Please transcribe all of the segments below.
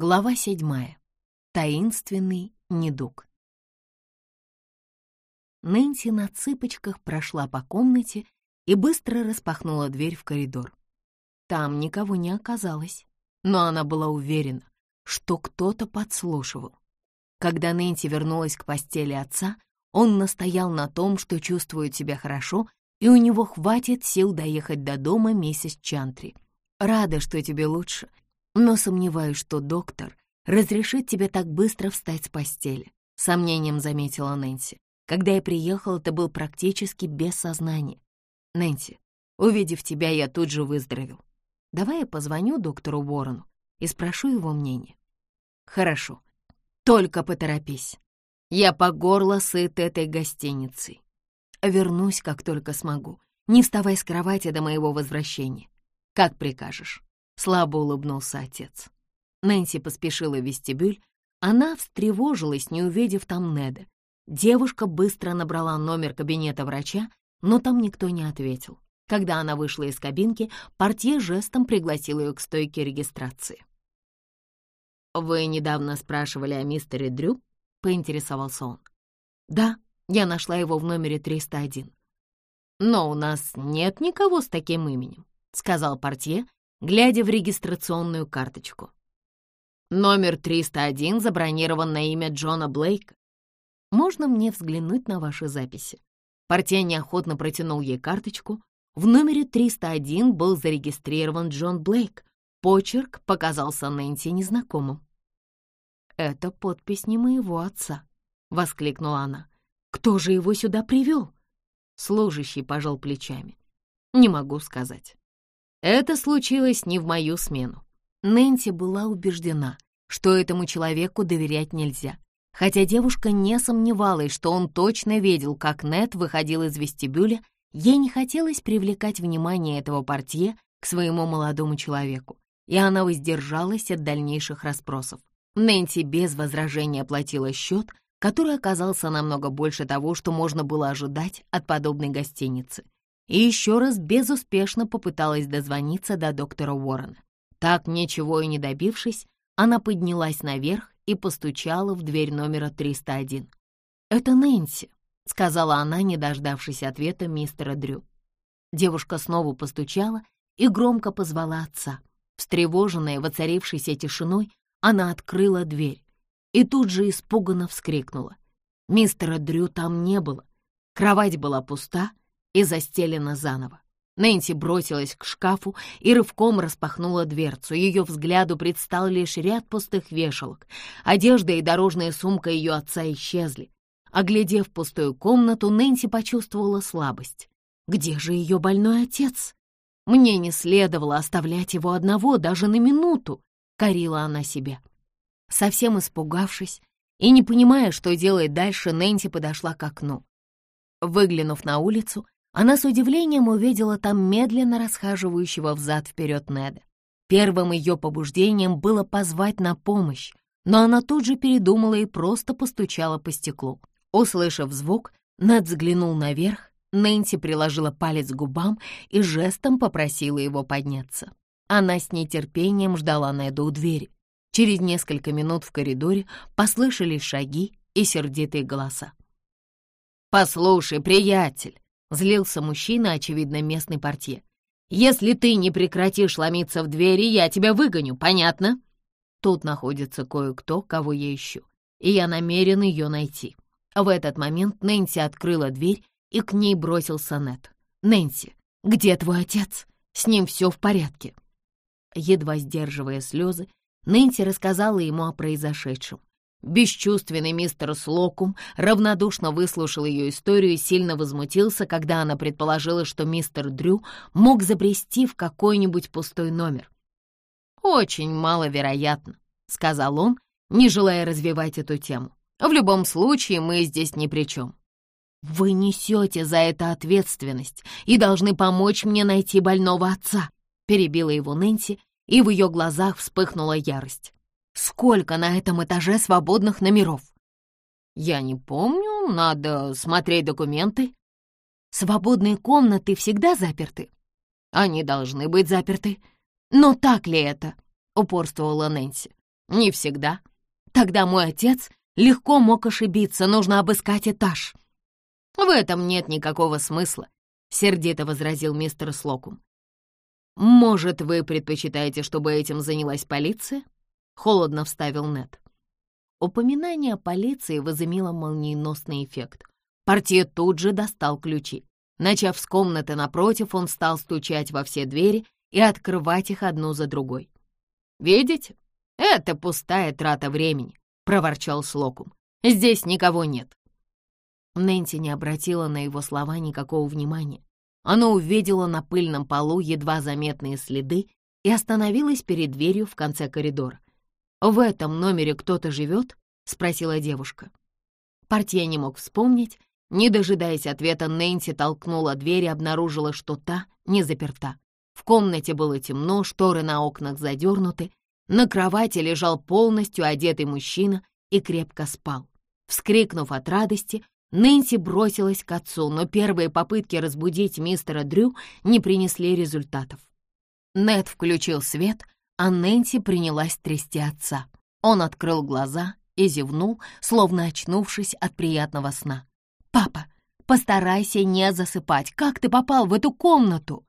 Глава седьмая. Таинственный недуг. Нэнси на цыпочках прошла по комнате и быстро распахнула дверь в коридор. Там никого не оказалось, но она была уверена, что кто-то подслушивал. Когда Нэнси вернулась к постели отца, он настоял на том, что чувствует себя хорошо, и у него хватит сил доехать до дома миссис Чантри. «Рада, что тебе лучше, но сомневаюсь, что доктор разрешит тебе так быстро встать с постели», — сомнением заметила Нэнси. «Когда я приехала, ты был практически без сознания. Нэнси, увидев тебя, я тут же выздоровел. Давай я позвоню доктору Уоррену и спрошу его мнение». «Хорошо, только поторопись. Я по горло сыт этой гостиницей. Вернусь, как только смогу. Не вставай с кровати до моего возвращения. Как прикажешь». Слабо улыбнулся отец. Нэнси поспешила в вестибюль. Она встревожилась, не увидев там Неда. Девушка быстро набрала номер кабинета врача, но там никто не ответил. Когда она вышла из кабинки, портье жестом пригласил ее к стойке регистрации. «Вы недавно спрашивали о мистере Дрю?» — поинтересовался он. «Да, я нашла его в номере 301». «Но у нас нет никого с таким именем», — сказал портье, глядя в регистрационную карточку. «Номер 301 забронирован на имя Джона Блейка. Можно мне взглянуть на ваши записи?» Портье неохотно протянул ей карточку. В номере 301 был зарегистрирован Джон Блейк. Почерк показался Нэнси незнакомым. «Это подпись не моего отца», — воскликнула она. «Кто же его сюда привел?» Служащий пожал плечами. «Не могу сказать. Это случилось не в мою смену. Нэнси была убеждена, что этому человеку доверять нельзя, хотя девушка не сомневалась, что он точно видел, как Нет выходил из вестибюля, ей не хотелось привлекать внимание этого портье к своему молодому человеку, и она воздержалась от дальнейших расспросов. Нэнси без возражения оплатила счет, который оказался намного больше того, что можно было ожидать от подобной гостиницы — и еще раз безуспешно попыталась дозвониться до доктора Уоррена. Так, ничего и не добившись, она поднялась наверх и постучала в дверь номера 301. «Это Нэнси», — сказала она, не дождавшись ответа мистера Дрю. Девушка снова постучала и громко позвала отца. Встревоженная воцарившейся тишиной, она открыла дверь и тут же испуганно вскрикнула. Мистера Дрю там не было. Кровать была пуста, и застелена заново. Нэнси бросилась к шкафу и рывком распахнула дверцу. Ее взгляду предстал лишь ряд пустых вешалок. Одежда и дорожная сумка ее отца исчезли. Оглядев пустую комнату, Нэнси почувствовала слабость. Где же ее больной отец? Мне не следовало оставлять его одного даже на минуту, корила она себя. Совсем испугавшись и не понимая, что делать дальше, Нэнси подошла к окну. Выглянув на улицу, она с удивлением увидела там медленно расхаживающего взад-вперед Неда. Первым ее побуждением было позвать на помощь, но она тут же передумала и просто постучала по стеклу. Услышав звук, Нед взглянул наверх, Нэнси приложила палец к губам и жестом попросила его подняться. Она с нетерпением ждала Неда у двери. Через несколько минут в коридоре послышались шаги и сердитые голоса. «Послушай, приятель!» Злился мужчина, очевидно, местный портье. «Если ты не прекратишь ломиться в двери, я тебя выгоню, понятно?» Тут находится кое-кто, кого я ищу, и я намерен ее найти. В этот момент Нэнси открыла дверь, и к ней бросился Нет. «Нэнси, где твой отец? С ним все в порядке». Едва сдерживая слезы, Нэнси рассказала ему о произошедшем. Бесчувственный мистер Слокум равнодушно выслушал ее историю и сильно возмутился, когда она предположила, что мистер Дрю мог забрести в какой-нибудь пустой номер. «Очень маловероятно», — сказал он, не желая развивать эту тему. «В любом случае мы здесь ни при чем. Вы несете за это ответственность и должны помочь мне найти больного отца», — перебила его Нэнси, и в ее глазах вспыхнула ярость. Сколько на этом этаже свободных номеров? Я не помню, надо смотреть документы. Свободные комнаты всегда заперты. Они должны быть заперты. Но так ли это? Упорствовала Нэнси. Не всегда. Тогда мой отец легко мог ошибиться, нужно обыскать этаж. В этом нет никакого смысла, сердито возразил мистер Слокум. Может, вы предпочитаете, чтобы этим занялась полиция? Холодно вставил Нед. Упоминание о полиции возымело молниеносный эффект. Портье тут же достал ключи. Начав с комнаты напротив, он стал стучать во все двери и открывать их одну за другой. «Видите? Это пустая трата времени», — проворчал Слокум. «Здесь никого нет». Нэнси не обратила на его слова никакого внимания. Она увидела на пыльном полу едва заметные следы и остановилась перед дверью в конце коридора. «В этом номере кто-то живет?» — спросила девушка. Портье не мог вспомнить, не дожидаясь ответа, Нэнси толкнула дверь и обнаружила, что та не заперта. В комнате было темно, шторы на окнах задернуты, на кровати лежал полностью одетый мужчина и крепко спал. Вскрикнув от радости, Нэнси бросилась к отцу, но первые попытки разбудить мистера Дрю не принесли результатов. Нед включил свет, а Нэнси принялась трясти отца. Он открыл глаза и зевнул, словно очнувшись от приятного сна. «Папа, постарайся не засыпать. Как ты попал в эту комнату?»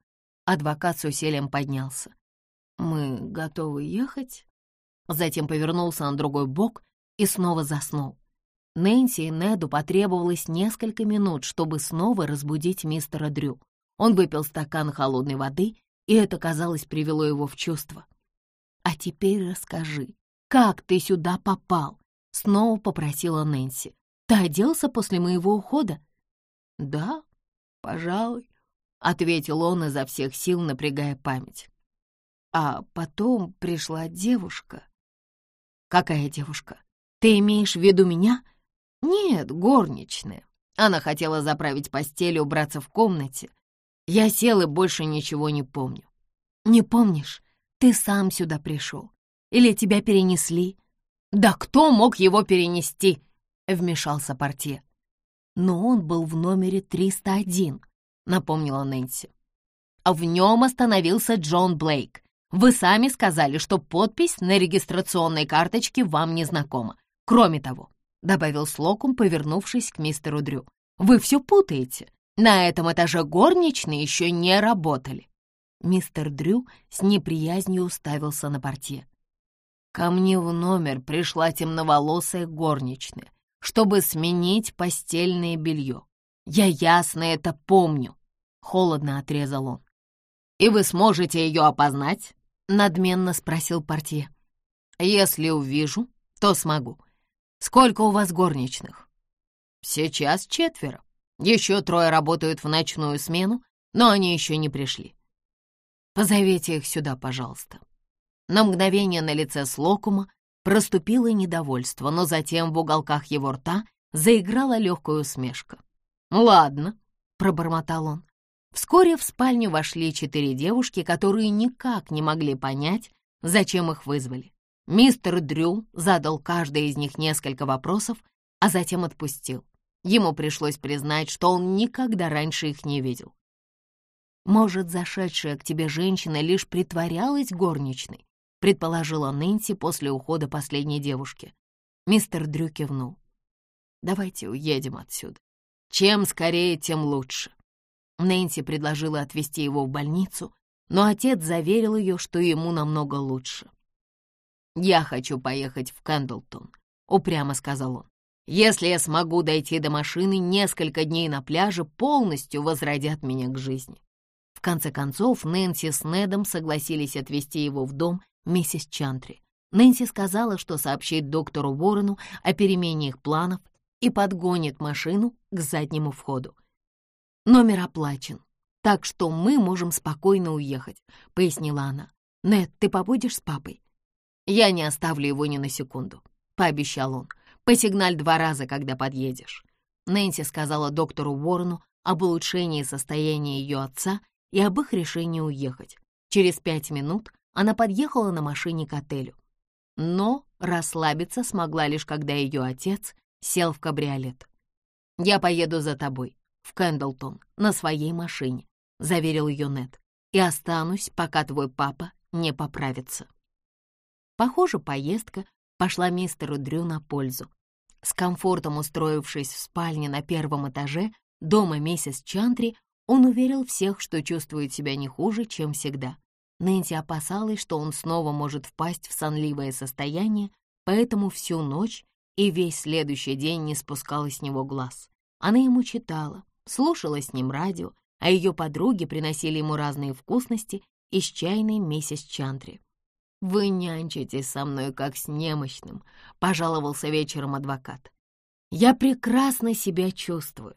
Адвокат с усилием поднялся. «Мы готовы ехать?» Затем повернулся на другой бок и снова заснул. Нэнси и Неду потребовалось несколько минут, чтобы снова разбудить мистера Дрю. Он выпил стакан холодной воды, и это, казалось, привело его в чувство. «А теперь расскажи, как ты сюда попал?» — снова попросила Нэнси. Ты оделся после моего ухода?» «Да, пожалуй», — ответил он изо всех сил, напрягая память. А потом пришла девушка. «Какая девушка? Ты имеешь в виду меня?» «Нет, горничная. Она хотела заправить постель и убраться в комнате. Я сел и больше ничего не помню». «Не помнишь? Ты сам сюда пришел. Или тебя перенесли?» «Да кто мог его перенести?» вмешался портье. «Но он был в номере 301», — напомнила Нэнси. «А «В нем остановился Джон Блейк. Вы сами сказали, что подпись на регистрационной карточке вам не знакома. Кроме того», — добавил Слокум, повернувшись к мистеру Дрю, «вы все путаете. На этом этаже горничные еще не работали». Мистер Дрю с неприязнью уставился на портье. «Ко мне в номер пришла темноволосая горничная чтобы сменить постельное белье. Я ясно это помню», — холодно отрезал он. «И вы сможете ее опознать?» — надменно спросил портье. «Если увижу, то смогу. Сколько у вас горничных?» «Сейчас четверо. Еще трое работают в ночную смену, но они еще не пришли. Позовите их сюда, пожалуйста». На мгновение на лице Слокума Проступило недовольство, но затем в уголках его рта заиграла легкая усмешка. «Ладно», — пробормотал он. Вскоре в спальню вошли четыре девушки, которые никак не могли понять, зачем их вызвали. Мистер Дрю задал каждой из них несколько вопросов, а затем отпустил. Ему пришлось признать, что он никогда раньше их не видел. Может, зашедшая к тебе женщина лишь притворялась горничной, предположила Нэнси после ухода последней девушки. Мистер Дрю кивнул. «Давайте уедем отсюда. Чем скорее, тем лучше». Нэнси предложила отвезти его в больницу, но отец заверил ее, что ему намного лучше. «Я хочу поехать в Кэндлтон», — упрямо сказал он. «Если я смогу дойти до машины, несколько дней на пляже полностью возродят меня к жизни». В конце концов, Нэнси с Недом согласились отвезти его в дом миссис Чантри. Нэнси сказала, что сообщит доктору Ворону о перемене их планов и подгонит машину к заднему входу. «Номер оплачен, так что мы можем спокойно уехать», — пояснила она. «Нед, ты побудешь с папой?» «Я не оставлю его ни на секунду», — пообещал он. «Посигналь два раза, когда подъедешь». Нэнси сказала доктору Ворону об улучшении состояния ее отца и об их решении уехать. Через пять минут она подъехала на машине к отелю. Но расслабиться смогла лишь когда ее отец сел в кабриолет. «Я поеду за тобой, в Кэндлтон, на своей машине», — заверил ее Нед, «и останусь, пока твой папа не поправится». Похоже, поездка пошла мистеру Дрю на пользу. С комфортом устроившись в спальне на первом этаже дома миссис Чантри, он уверил всех, что чувствует себя не хуже, чем всегда. Нэнси опасалась, что он снова может впасть в сонливое состояние, поэтому всю ночь и весь следующий день не спускала с него глаз. Она ему читала, слушала с ним радио, а ее подруги приносили ему разные вкусности из чайной миссис Чантри. «Вы нянчитесь со мной, как с немощным», — пожаловался вечером адвокат. «Я прекрасно себя чувствую».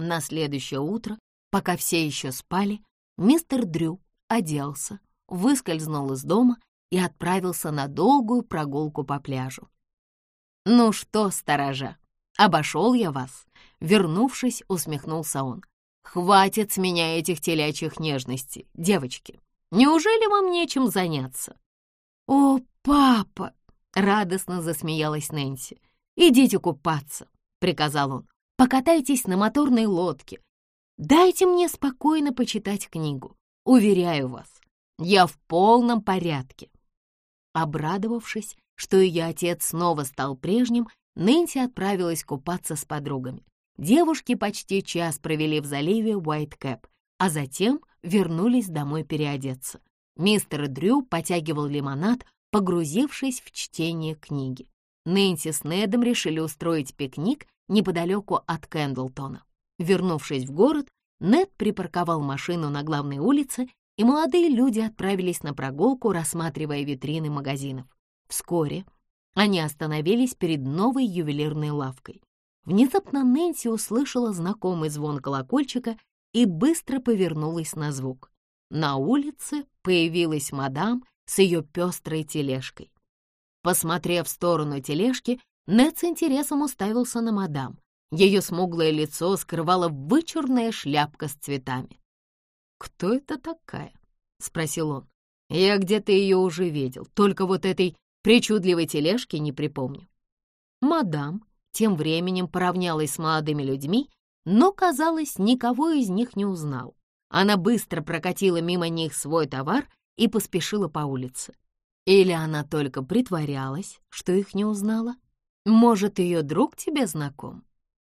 На следующее утро, пока все еще спали, мистер Дрю оделся, выскользнул из дома и отправился на долгую прогулку по пляжу. «Ну что, сторожа, обошел я вас?» Вернувшись, усмехнулся он. «Хватит с меня этих телячьих нежностей, девочки. Неужели вам нечем заняться?» «О, папа!» — радостно засмеялась Нэнси. «Идите купаться», — приказал он. «Покатайтесь на моторной лодке. Дайте мне спокойно почитать книгу. Уверяю вас, я в полном порядке». Обрадовавшись, что ее отец снова стал прежним, Нэнси отправилась купаться с подругами. Девушки почти час провели в заливе Уайт-Кэп, а затем вернулись домой переодеться. Мистер Дрю потягивал лимонад, погрузившись в чтение книги. Нэнси с Недом решили устроить пикник неподалеку от Кэндлтона. Вернувшись в город, Нед припарковал машину на главной улице, и молодые люди отправились на прогулку, рассматривая витрины магазинов. Вскоре они остановились перед новой ювелирной лавкой. Внезапно Нэнси услышала знакомый звон колокольчика и быстро повернулась на звук. На улице появилась мадам с ее пестрой тележкой. Посмотрев в сторону тележки, Нед с интересом уставился на мадам. Ее смуглое лицо скрывала вычурная шляпка с цветами. «Кто это такая?» — спросил он. «Я где-то ее уже видел, только вот этой причудливой тележки не припомню». Мадам тем временем поравнялась с молодыми людьми, но, казалось, никого из них не узнал. Она быстро прокатила мимо них свой товар и поспешила по улице. Или она только притворялась, что их не узнала? Может, ее друг тебе знаком?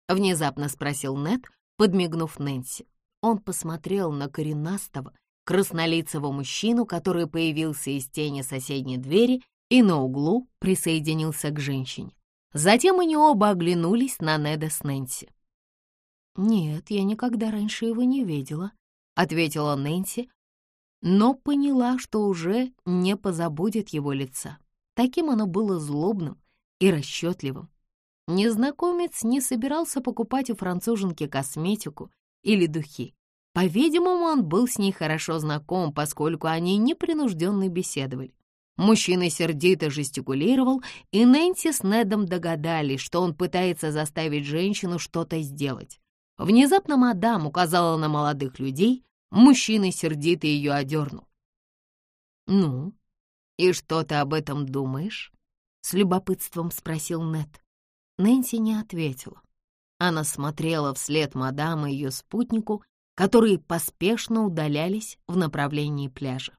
Внезапно спросил Нед, подмигнув Нэнси. Он посмотрел на коренастого, краснолицего мужчину, который появился из тени соседней двери и на углу присоединился к женщине. Затем они оба оглянулись на Неда с Нэнси. «Нет, я никогда раньше его не видела», ответила Нэнси, но поняла, что уже не позабудет его лица. Таким оно было злобным и расчетливым. Незнакомец не собирался покупать у француженки косметику или духи. По-видимому, он был с ней хорошо знаком, поскольку они непринужденно беседовали. Мужчина сердито жестикулировал, и Нэнси с Недом догадались, что он пытается заставить женщину что-то сделать. Внезапно мадам указала на молодых людей, Мужчина сердито ее одернул. «Ну, и что ты об этом думаешь?» — с любопытством спросил Нет. Нэнси не ответила. Она смотрела вслед мадам и ее спутнику, которые поспешно удалялись в направлении пляжа.